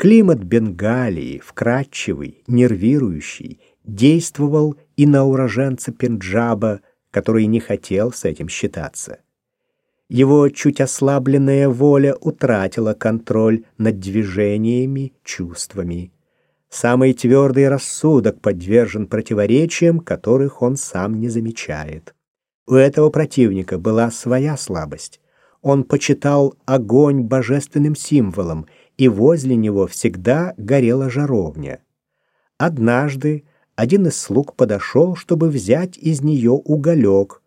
Климат Бенгалии, вкрадчивый, нервирующий, действовал и на уроженца Пенджаба, который не хотел с этим считаться. Его чуть ослабленная воля утратила контроль над движениями, чувствами. Самый твердый рассудок подвержен противоречиям, которых он сам не замечает. У этого противника была своя слабость. Он почитал огонь божественным символом, и возле него всегда горела жаровня. Однажды один из слуг подошел, чтобы взять из нее уголек,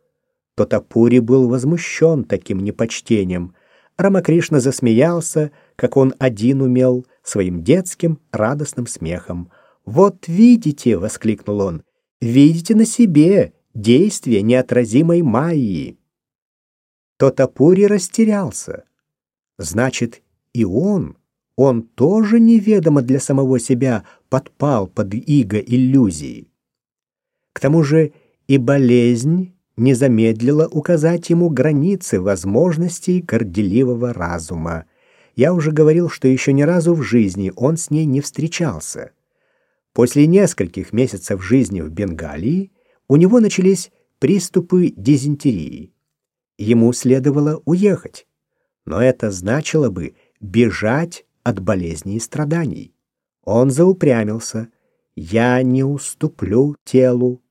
Тотапури был возмущен таким непочтением. Рамакришна засмеялся, как он один умел, своим детским радостным смехом. «Вот видите!» — воскликнул он. «Видите на себе действие неотразимой Майи!» Тотапури растерялся. Значит, и он, он тоже неведомо для самого себя подпал под иго иллюзии. К тому же и болезнь не замедлила указать ему границы возможностей горделивого разума. Я уже говорил, что еще ни разу в жизни он с ней не встречался. После нескольких месяцев жизни в Бенгалии у него начались приступы дизентерии. Ему следовало уехать, но это значило бы бежать от болезней и страданий. Он заупрямился. «Я не уступлю телу,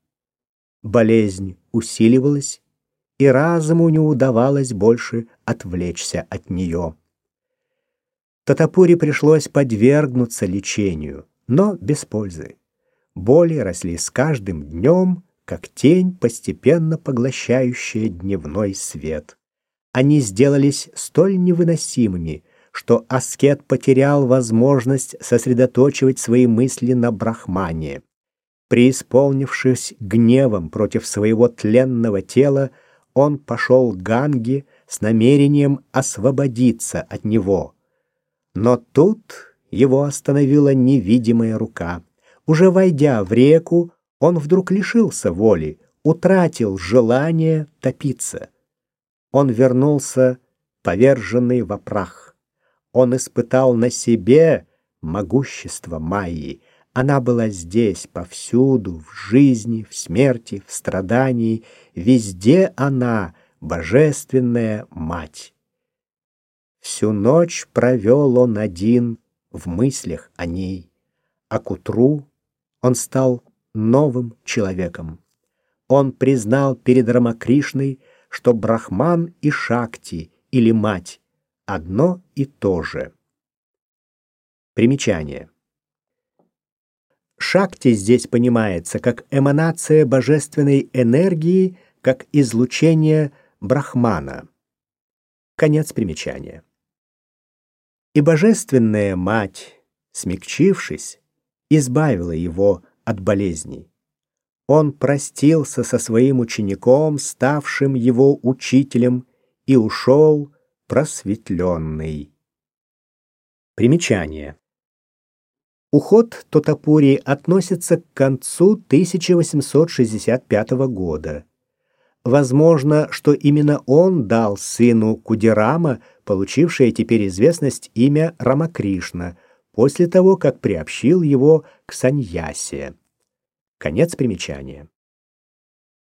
Болезнь усиливалась, и разуму не удавалось больше отвлечься от нее. Татапуре пришлось подвергнуться лечению, но без пользы. Боли росли с каждым днем, как тень, постепенно поглощающая дневной свет. Они сделались столь невыносимыми, что аскет потерял возможность сосредоточивать свои мысли на брахмане. Преисполнившись гневом против своего тленного тела, он пошел к Ганге с намерением освободиться от него. Но тут его остановила невидимая рука. Уже войдя в реку, он вдруг лишился воли, утратил желание топиться. Он вернулся, поверженный во прах. Он испытал на себе могущество Майи, она была здесь, повсюду, в жизни, в смерти, в страдании. Везде она, божественная мать. Всю ночь провел он один в мыслях о ней, а к утру он стал новым человеком. Он признал перед Рамакришной, что Брахман и Шакти, или мать, одно и то же. Примечание. Шакти здесь понимается как эманация божественной энергии, как излучение Брахмана. Конец примечания. И божественная мать, смягчившись, избавила его от болезней. Он простился со своим учеником, ставшим его учителем, и ушел просветленный. Примечание. Уход Тотапури относится к концу 1865 года. Возможно, что именно он дал сыну Кудирама, получившее теперь известность имя Рамакришна, после того, как приобщил его к саньясе. Конец примечания.